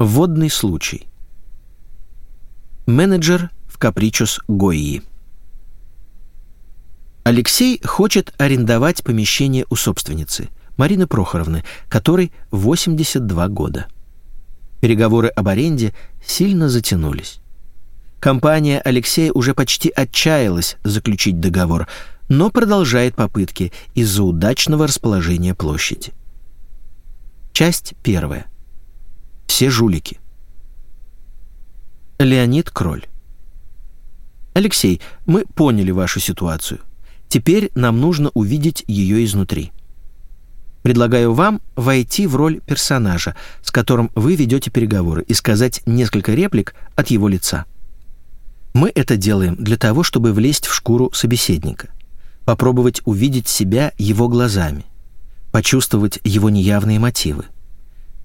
Вводный случай. Менеджер в Капричус Гойи. Алексей хочет арендовать помещение у собственницы, Марины Прохоровны, которой 82 года. Переговоры об аренде сильно затянулись. Компания Алексея уже почти отчаялась заключить договор, но продолжает попытки из-за удачного расположения площади. Часть первая. Все жулики. Леонид Кроль. Алексей, мы поняли вашу ситуацию. Теперь нам нужно увидеть ее изнутри. Предлагаю вам войти в роль персонажа, с которым вы ведете переговоры, и сказать несколько реплик от его лица. Мы это делаем для того, чтобы влезть в шкуру собеседника, попробовать увидеть себя его глазами, почувствовать его неявные мотивы.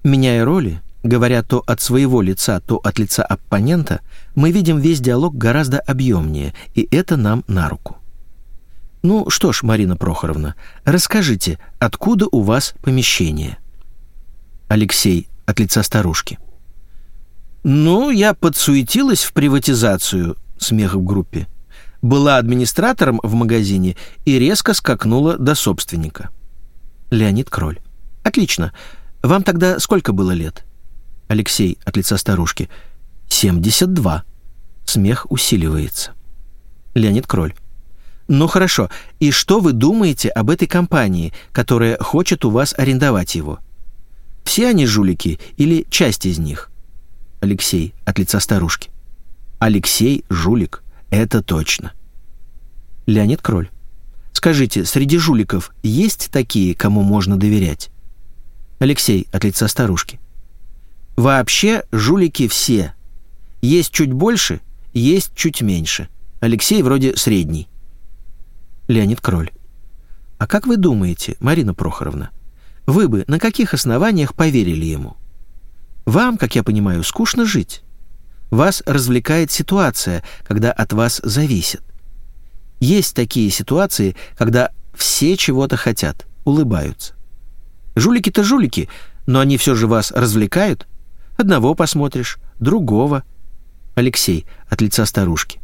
Меняя роли, говоря то от своего лица, то от лица оппонента, мы видим весь диалог гораздо объемнее, и это нам на руку. Ну что ж, Марина Прохоровна, расскажите, откуда у вас помещение? Алексей от лица старушки. Ну, я подсуетилась в приватизацию, смех в группе. Была администратором в магазине и резко скакнула до собственника. Леонид Кроль. Отлично. Вам тогда сколько было лет? Алексей от лица старушки. 72. Смех усиливается. Леонид Кроль. Ну хорошо, и что вы думаете об этой компании, которая хочет у вас арендовать его? Все они жулики или часть из них? Алексей от лица старушки. Алексей жулик, это точно. Леонид Кроль. Скажите, среди жуликов есть такие, кому можно доверять? Алексей от лица старушки. Вообще жулики все. Есть чуть больше, есть чуть меньше. Алексей вроде средний. Леонид Кроль. А как вы думаете, Марина Прохоровна, вы бы на каких основаниях поверили ему? Вам, как я понимаю, скучно жить. Вас развлекает ситуация, когда от вас зависит. Есть такие ситуации, когда все чего-то хотят, улыбаются. Жулики-то жулики, но они все же вас развлекают. Одного посмотришь, другого. Алексей от лица старушки.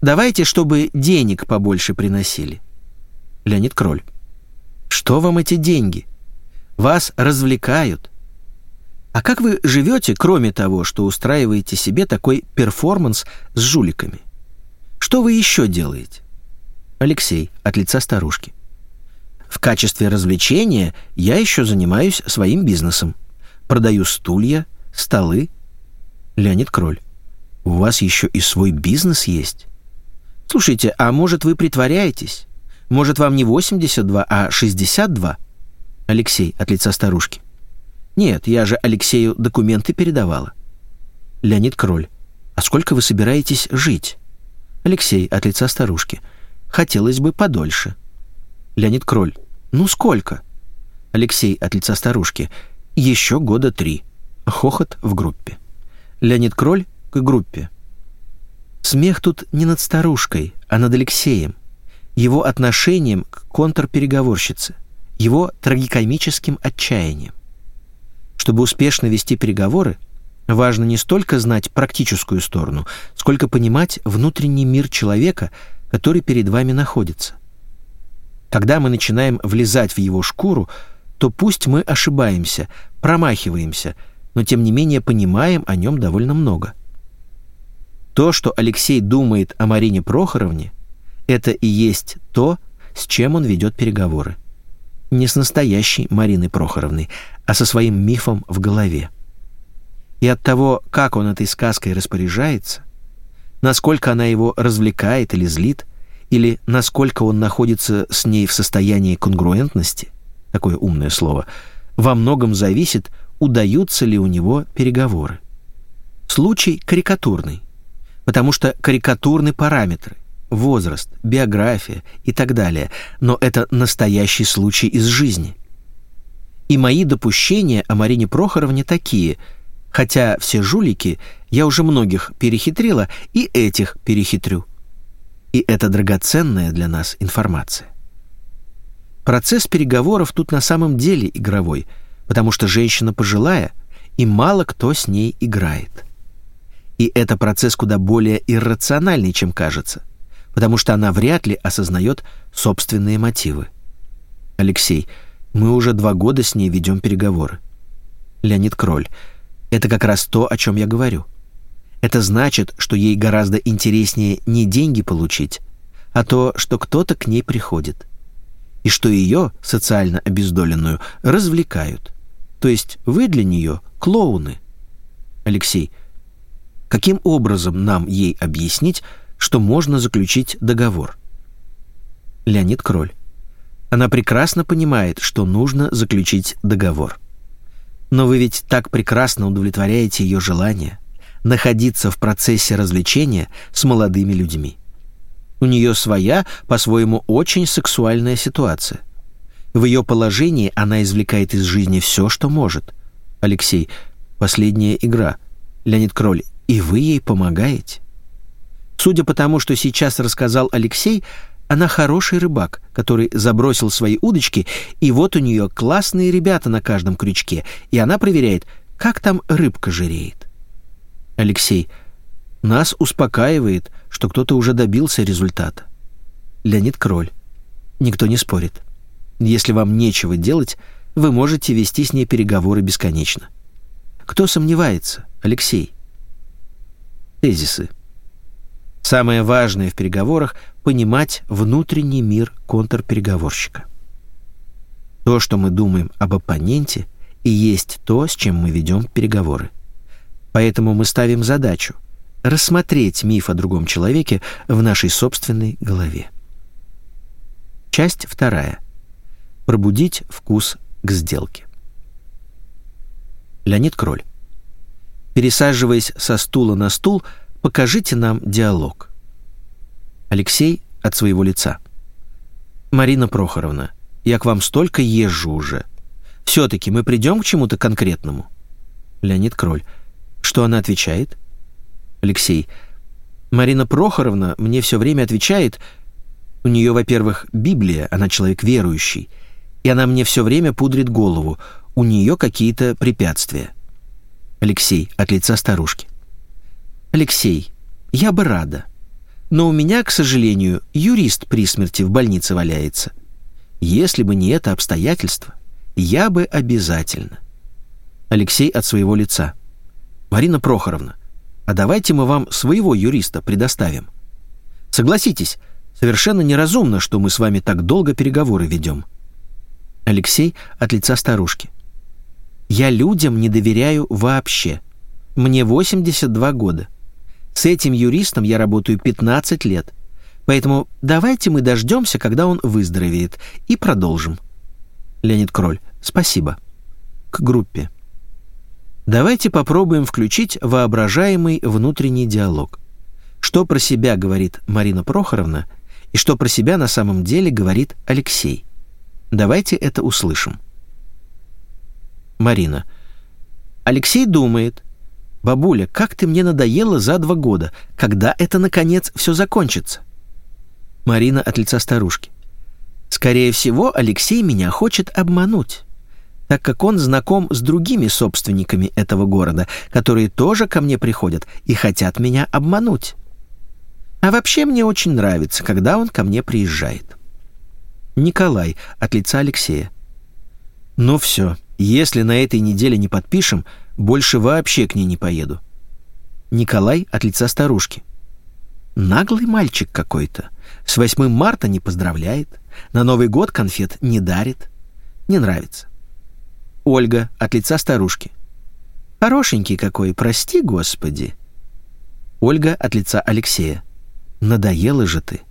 Давайте, чтобы денег побольше приносили. Леонид Кроль. Что вам эти деньги? Вас развлекают. А как вы живете, кроме того, что устраиваете себе такой перформанс с жуликами? Что вы еще делаете? Алексей от лица старушки. В качестве развлечения я еще занимаюсь своим бизнесом. Продаю стулья, столы. Леонид Кроль. У вас еще и свой бизнес есть? «Слушайте, а может, вы притворяетесь? Может, вам не 82, а 62?» Алексей от лица старушки. «Нет, я же Алексею документы передавала». Леонид Кроль. «А сколько вы собираетесь жить?» Алексей от лица старушки. «Хотелось бы подольше». Леонид Кроль. «Ну сколько?» Алексей от лица старушки. «Еще года три». Хохот в группе. Леонид Кроль к группе. Смех тут не над старушкой, а над Алексеем, его отношением к контрпереговорщице, его трагикомическим отчаянием. Чтобы успешно вести переговоры, важно не столько знать практическую сторону, сколько понимать внутренний мир человека, который перед вами находится. Когда мы начинаем влезать в его шкуру, то пусть мы ошибаемся, промахиваемся, но тем не менее понимаем о нем довольно много – то, что Алексей думает о Марине Прохоровне, это и есть то, с чем он ведет переговоры. Не с настоящей Мариной Прохоровной, а со своим мифом в голове. И от того, как он этой сказкой распоряжается, насколько она его развлекает или злит, или насколько он находится с ней в состоянии конгруентности, такое умное слово, во многом зависит, удаются ли у него переговоры. Случай карикатурный потому что карикатурны параметры, возраст, биография и так далее, но это настоящий случай из жизни. И мои допущения о Марине Прохоровне такие, хотя все жулики, я уже многих перехитрила и этих перехитрю. И это драгоценная для нас информация. Процесс переговоров тут на самом деле игровой, потому что женщина пожилая, и мало кто с ней играет. И это процесс куда более иррациональный, чем кажется, потому что она вряд ли осознает собственные мотивы. Алексей, мы уже два года с ней ведем переговоры. Леонид Кроль, это как раз то, о чем я говорю. Это значит, что ей гораздо интереснее не деньги получить, а то, что кто-то к ней приходит. И что ее, социально обездоленную, развлекают. То есть вы для нее клоуны. Алексей, каким образом нам ей объяснить, что можно заключить договор? Леонид Кроль. Она прекрасно понимает, что нужно заключить договор. Но вы ведь так прекрасно удовлетворяете ее желание находиться в процессе развлечения с молодыми людьми. У нее своя, по-своему, очень сексуальная ситуация. В ее положении она извлекает из жизни все, что может. Алексей, последняя игра. Леонид Кроль, и вы ей помогаете? Судя по тому, что сейчас рассказал Алексей, она хороший рыбак, который забросил свои удочки, и вот у нее классные ребята на каждом крючке, и она проверяет, как там рыбка жиреет. Алексей. Нас успокаивает, что кто-то уже добился результата. Леонид Кроль. Никто не спорит. Если вам нечего делать, вы можете вести с ней переговоры бесконечно. Кто сомневается? Алексей. Тезисы. Самое важное в переговорах — понимать внутренний мир контрпереговорщика. То, что мы думаем об оппоненте, и есть то, с чем мы ведем переговоры. Поэтому мы ставим задачу рассмотреть миф о другом человеке в нашей собственной голове. Часть вторая. Пробудить вкус к сделке. Леонид Кроль. Пересаживаясь со стула на стул, покажите нам диалог. Алексей от своего лица. Марина Прохоровна, я к вам столько езжу уже. Все-таки мы придем к чему-то конкретному. Леонид Кроль. Что она отвечает? Алексей. Марина Прохоровна мне все время отвечает, у нее, во-первых, Библия, она человек верующий, и она мне все время пудрит голову, у нее какие-то препятствия. Алексей от лица старушки. Алексей, я бы рада, но у меня, к сожалению, юрист при смерти в больнице валяется. Если бы не это обстоятельство, я бы обязательно. Алексей от своего лица. Марина Прохоровна, а давайте мы вам своего юриста предоставим. Согласитесь, совершенно неразумно, что мы с вами так долго переговоры ведем. Алексей от лица старушки. Я людям не доверяю вообще. Мне 82 года. С этим юристом я работаю 15 лет. Поэтому давайте мы дождемся, когда он выздоровеет, и продолжим. Леонид Кроль. Спасибо. К группе. Давайте попробуем включить воображаемый внутренний диалог. Что про себя говорит Марина Прохоровна и что про себя на самом деле говорит Алексей. Давайте это услышим. Марина. Алексей думает. «Бабуля, как ты мне надоела за два года. Когда это, наконец, все закончится?» Марина от лица старушки. «Скорее всего, Алексей меня хочет обмануть так как он знаком с другими собственниками этого города, которые тоже ко мне приходят и хотят меня обмануть. А вообще мне очень нравится, когда он ко мне приезжает. Николай от лица Алексея. Ну все, если на этой неделе не подпишем, больше вообще к ней не поеду. Николай от лица старушки. Наглый мальчик какой-то. С 8 марта не поздравляет, на Новый год конфет не дарит. Не нравится. Ольга от лица старушки. «Хорошенький какой, прости, Господи!» Ольга от лица Алексея. «Надоела же ты!»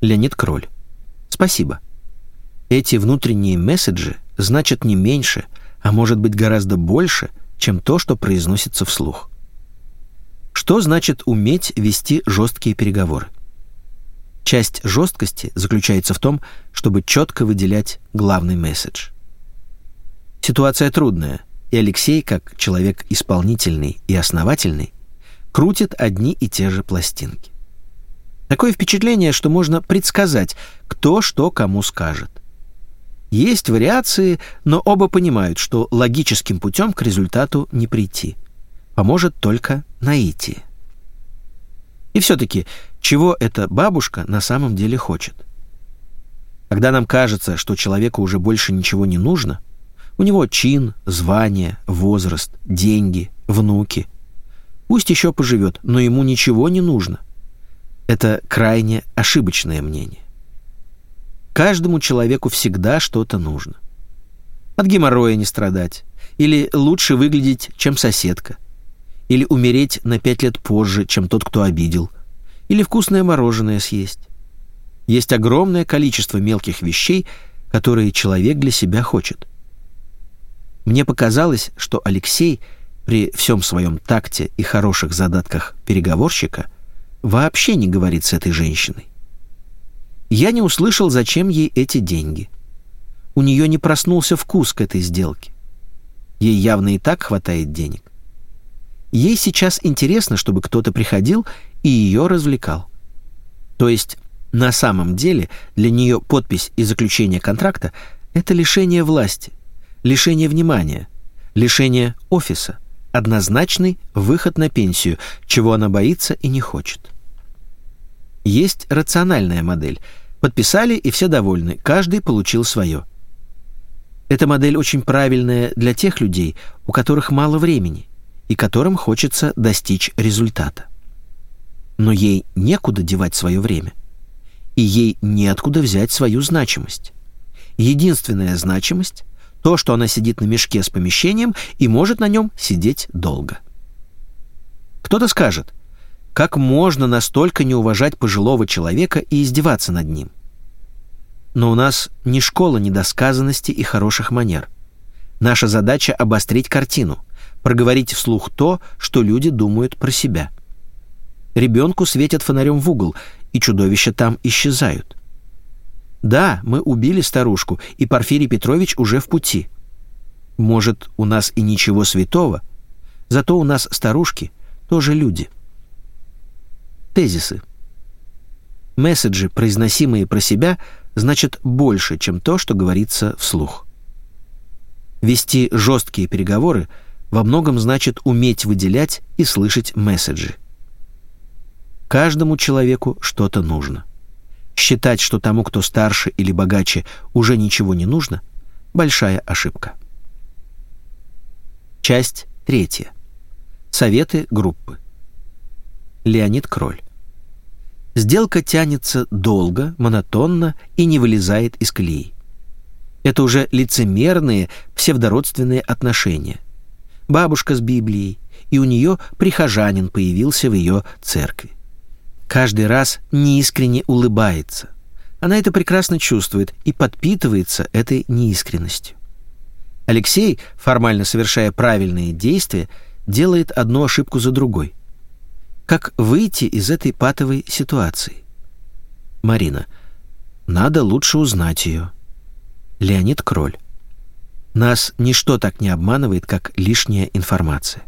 Леонид Кроль. «Спасибо. Эти внутренние месседжи значат не меньше, а может быть гораздо больше, чем то, что произносится вслух. Что значит уметь вести жесткие переговоры? Часть жесткости заключается в том, чтобы четко выделять главный месседж. Ситуация трудная, и Алексей, как человек исполнительный и основательный, крутит одни и те же пластинки. Такое впечатление, что можно предсказать, кто что кому скажет. Есть вариации, но оба понимают, что логическим путем к результату не прийти. Поможет только наитие. И все-таки, чего эта бабушка на самом деле хочет? Когда нам кажется, что человеку уже больше ничего не нужно, у него чин, звание, возраст, деньги, внуки. Пусть еще поживет, но ему ничего не нужно. Это крайне ошибочное мнение. Каждому человеку всегда что-то нужно. От геморроя не страдать, или лучше выглядеть, чем соседка, или умереть на пять лет позже, чем тот, кто обидел, или вкусное мороженое съесть. Есть огромное количество мелких вещей, которые человек для себя хочет. Мне показалось, что Алексей при всем своем такте и хороших задатках переговорщика вообще не говорит с этой женщиной. Я не услышал, зачем ей эти деньги. У нее не проснулся вкус к этой сделке. Ей явно и так хватает денег. Ей сейчас интересно, чтобы кто-то приходил и ее развлекал. То есть на самом деле для нее подпись и заключение контракта – это лишение власти, лишение внимания, лишение офиса, однозначный выход на пенсию, чего она боится и не хочет. Есть рациональная модель. Подписали, и все довольны, каждый получил свое. Эта модель очень правильная для тех людей, у которых мало времени и которым хочется достичь результата. Но ей некуда девать свое время. И ей неоткуда взять свою значимость. Единственная значимость – то, что она сидит на мешке с помещением и может на нем сидеть долго. Кто-то скажет – как можно настолько не уважать пожилого человека и издеваться над ним? Но у нас не школа недосказанности и хороших манер. Наша задача — обострить картину, проговорить вслух то, что люди думают про себя. Ребенку светят фонарем в угол, и чудовища там исчезают. Да, мы убили старушку, и Порфирий Петрович уже в пути. Может, у нас и ничего святого, зато у нас старушки тоже люди. Тезисы. Месседжи, произносимые про себя, значат больше, чем то, что говорится вслух. Вести жесткие переговоры во многом значит уметь выделять и слышать месседжи. Каждому человеку что-то нужно. Считать, что тому, кто старше или богаче, уже ничего не нужно – большая ошибка. Часть третья. Советы группы. Леонид Кроль. Сделка тянется долго, монотонно и не вылезает из колеи. Это уже лицемерные, псевдородственные отношения. Бабушка с Библией, и у нее прихожанин появился в ее церкви. Каждый раз неискренне улыбается. Она это прекрасно чувствует и подпитывается этой неискренностью. Алексей, формально совершая правильные действия, делает одну ошибку за другой – как выйти из этой патовой ситуации? Марина. Надо лучше узнать ее. Леонид Кроль. Нас ничто так не обманывает, как лишняя информация.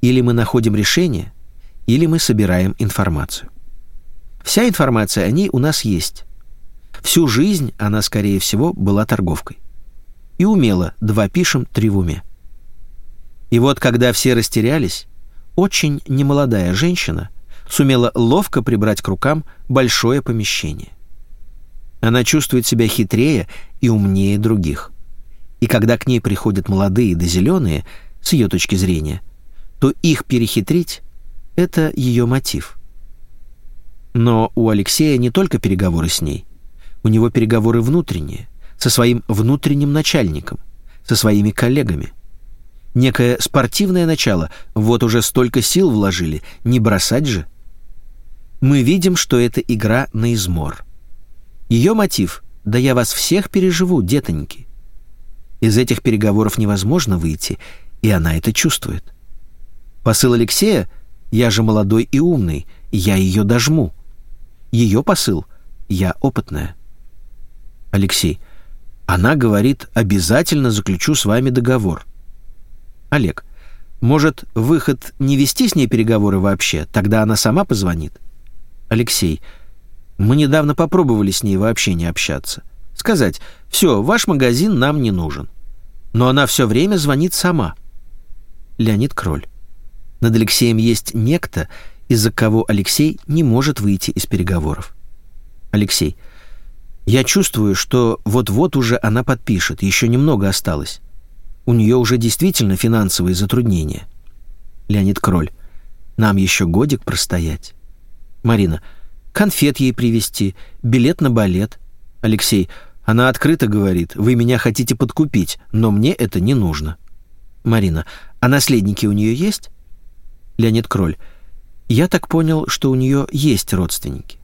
Или мы находим решение, или мы собираем информацию. Вся информация о ней у нас есть. Всю жизнь она, скорее всего, была торговкой. И умела «два пишем, три в уме». И вот когда все растерялись, очень немолодая женщина сумела ловко прибрать к рукам большое помещение. Она чувствует себя хитрее и умнее других. И когда к ней приходят молодые да зеленые, с ее точки зрения, то их перехитрить — это ее мотив. Но у Алексея не только переговоры с ней. У него переговоры внутренние, со своим внутренним начальником, со своими коллегами — некое спортивное начало. Вот уже столько сил вложили, не бросать же. Мы видим, что это игра на измор. Ее мотив — «Да я вас всех переживу, детоньки». Из этих переговоров невозможно выйти, и она это чувствует. Посыл Алексея «Я же молодой и умный, я ее дожму». Ее посыл «Я опытная». Алексей, она говорит «Обязательно заключу с вами договор». Олег, может, выход не вести с ней переговоры вообще? Тогда она сама позвонит. Алексей, мы недавно попробовали с ней вообще не общаться. Сказать «Все, ваш магазин нам не нужен». Но она все время звонит сама. Леонид Кроль. Над Алексеем есть некто, из-за кого Алексей не может выйти из переговоров. Алексей. Я чувствую, что вот-вот уже она подпишет, еще немного осталось. У нее уже действительно финансовые затруднения. Леонид Кроль. Нам еще годик простоять. Марина. Конфет ей привезти, билет на балет. Алексей. Она открыто говорит, вы меня хотите подкупить, но мне это не нужно. Марина. А наследники у нее есть? Леонид Кроль. Я так понял, что у нее есть родственники.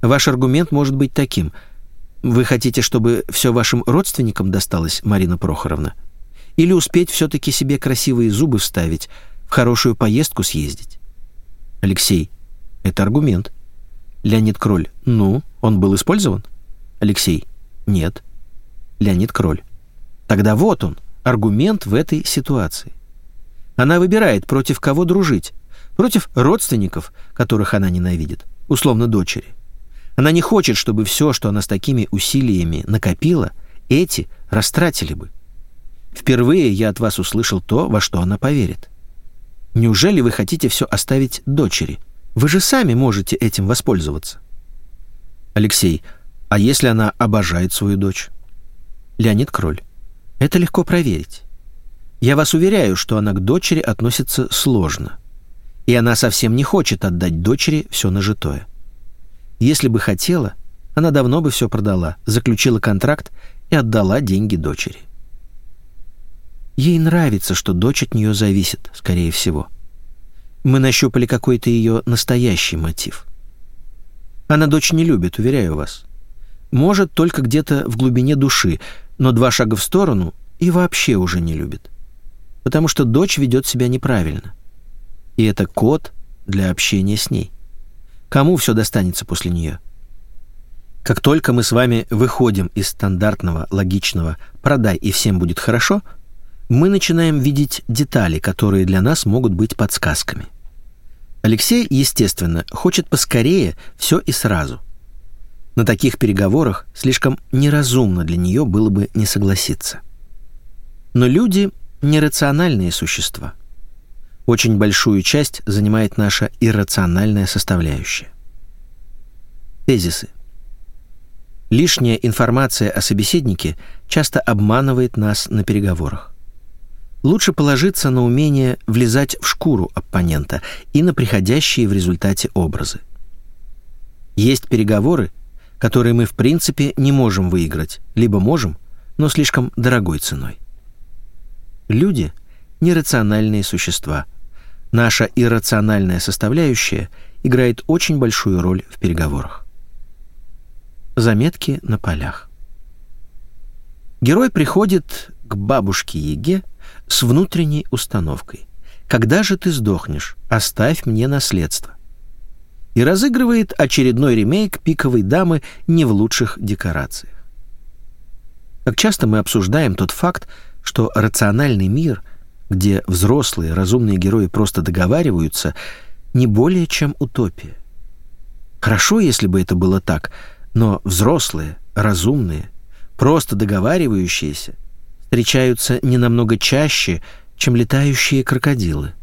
Ваш аргумент может быть таким. Вы хотите, чтобы все вашим родственникам досталось, Марина Прохоровна? Или успеть все-таки себе красивые зубы вставить, в хорошую поездку съездить? Алексей. Это аргумент. Леонид Кроль. Ну, он был использован? Алексей. Нет. Леонид Кроль. Тогда вот он, аргумент в этой ситуации. Она выбирает, против кого дружить. Против родственников, которых она ненавидит, условно дочери. Она не хочет, чтобы все, что она с такими усилиями накопила, эти растратили бы. Впервые я от вас услышал то, во что она поверит. Неужели вы хотите все оставить дочери? Вы же сами можете этим воспользоваться. Алексей, а если она обожает свою дочь? Леонид Кроль. Это легко проверить. Я вас уверяю, что она к дочери относится сложно. И она совсем не хочет отдать дочери все нажитое. Если бы хотела, она давно бы все продала, заключила контракт и отдала деньги дочери. Ей нравится, что дочь от нее зависит, скорее всего. Мы нащупали какой-то ее настоящий мотив. Она дочь не любит, уверяю вас. Может, только где-то в глубине души, но два шага в сторону и вообще уже не любит. Потому что дочь ведет себя неправильно. И это код для общения с ней. Кому все достанется после нее? Как только мы с вами выходим из стандартного, логичного «продай и всем будет хорошо», мы начинаем видеть детали, которые для нас могут быть подсказками. Алексей, естественно, хочет поскорее все и сразу. На таких переговорах слишком неразумно для нее было бы не согласиться. Но люди — нерациональные существа. Очень большую часть занимает наша иррациональная составляющая. Тезисы. Лишняя информация о собеседнике часто обманывает нас на переговорах лучше положиться на умение влезать в шкуру оппонента и на приходящие в результате образы. Есть переговоры, которые мы в принципе не можем выиграть, либо можем, но слишком дорогой ценой. Люди — нерациональные существа. Наша иррациональная составляющая играет очень большую роль в переговорах. Заметки на полях. Герой приходит к бабушке Еге с внутренней установкой. «Когда же ты сдохнешь? Оставь мне наследство». И разыгрывает очередной ремейк «Пиковой дамы» не в лучших декорациях. Как часто мы обсуждаем тот факт, что рациональный мир, где взрослые разумные герои просто договариваются, не более чем утопия. Хорошо, если бы это было так, но взрослые, разумные, просто договаривающиеся встречаются не намного чаще, чем летающие крокодилы.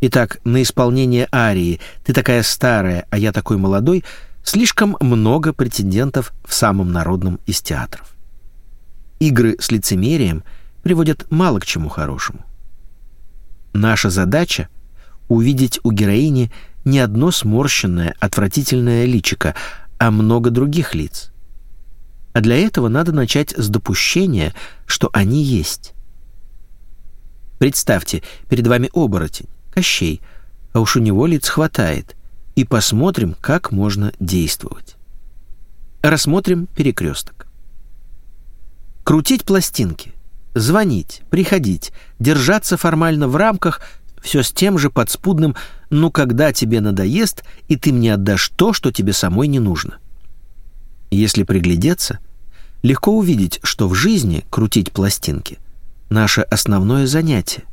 Итак, на исполнение арии «Ты такая старая, а я такой молодой» слишком много претендентов в самом народном из театров. Игры с лицемерием приводят мало к чему хорошему. Наша задача — увидеть у героини не одно сморщенное, отвратительное личико, а много других лиц. А для этого надо начать с допущения, что они есть. Представьте, перед вами оборотень, Кощей, а уж у него лиц хватает, и посмотрим, как можно действовать. Рассмотрим перекресток. Крутить пластинки, звонить, приходить, держаться формально в рамках – все с тем же подспудным «ну когда тебе надоест, и ты мне отдашь то, что тебе самой не нужно». Если приглядеться, легко увидеть, что в жизни крутить пластинки – наше основное занятие.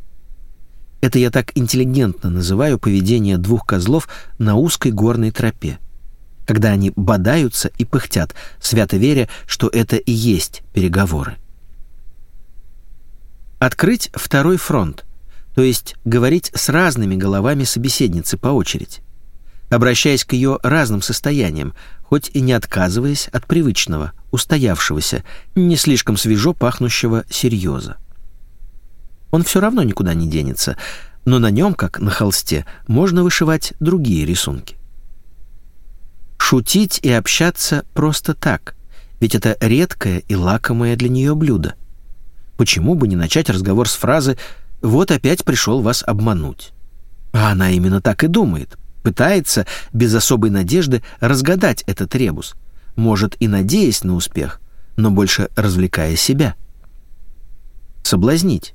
Это я так интеллигентно называю поведение двух козлов на узкой горной тропе. Когда они бодаются и пыхтят, свято веря, что это и есть переговоры. Открыть второй фронт, то есть говорить с разными головами собеседницы по очереди, обращаясь к ее разным состояниям, хоть и не отказываясь от привычного, устоявшегося, не слишком свежо пахнущего серьеза. Он все равно никуда не денется, но на нем, как на холсте, можно вышивать другие рисунки. Шутить и общаться просто так, ведь это редкое и лакомое для нее блюдо. Почему бы не начать разговор с фразы «Вот опять пришел вас обмануть». А она именно так и думает, пытается без особой надежды разгадать этот ребус, может и надеясь на успех, но больше развлекая себя. Соблазнить.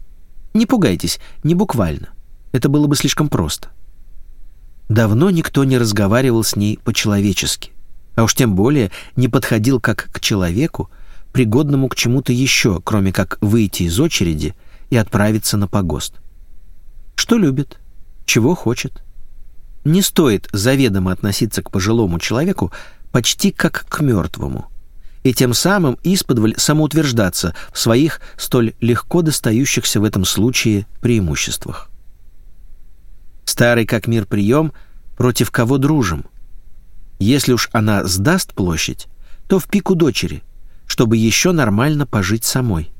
Не пугайтесь, не буквально. Это было бы слишком просто. Давно никто не разговаривал с ней по-человечески, а уж тем более не подходил как к человеку, пригодному к чему-то еще, кроме как выйти из очереди и отправиться на погост. Что любит, чего хочет. Не стоит заведомо относиться к пожилому человеку почти как к мертвому, и тем самым исподволь самоутверждаться в своих столь легко достающихся в этом случае преимуществах. Старый как мир прием, против кого дружим. Если уж она сдаст площадь, то в пику дочери, чтобы еще нормально пожить самой.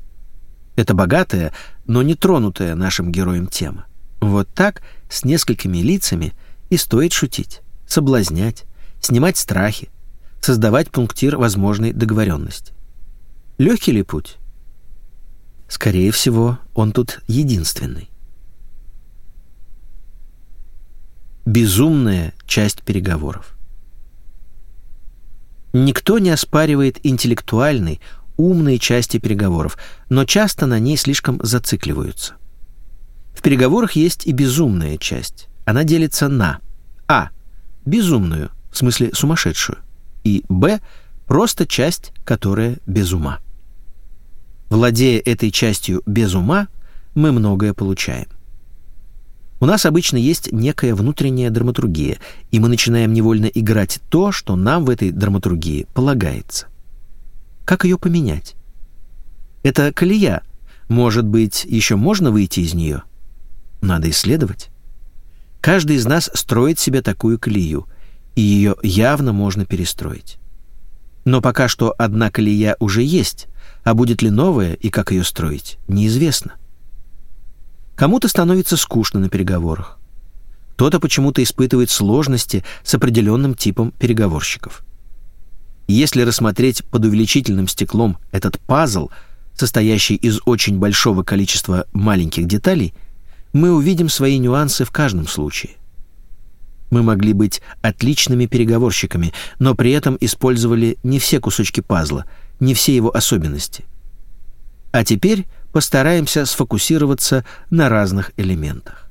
Это богатая, но не тронутая нашим героем тема. Вот так, с несколькими лицами, и стоит шутить, соблазнять, снимать страхи, создавать пунктир возможной договоренности. Легкий ли путь? Скорее всего, он тут единственный. Безумная часть переговоров. Никто не оспаривает интеллектуальной, умной части переговоров, но часто на ней слишком зацикливаются. В переговорах есть и безумная часть. Она делится на а. безумную, в смысле сумасшедшую, и б. просто часть, которая без ума. Владея этой частью без ума, мы многое получаем. У нас обычно есть некая внутренняя драматургия, и мы начинаем невольно играть то, что нам в этой драматургии полагается. Как ее поменять? Это колея. Может быть, еще можно выйти из нее? Надо исследовать. Каждый из нас строит себе такую колею, и ее явно можно перестроить. Но пока что одна колея уже есть, а будет ли новая и как ее строить, неизвестно. Кому-то становится скучно на переговорах. Кто-то почему-то испытывает сложности с определенным типом переговорщиков. Если рассмотреть под увеличительным стеклом этот пазл, состоящий из очень большого количества маленьких деталей, мы увидим свои нюансы в каждом случае. Мы могли быть отличными переговорщиками, но при этом использовали не все кусочки пазла, не все его особенности. А теперь постараемся сфокусироваться на разных элементах.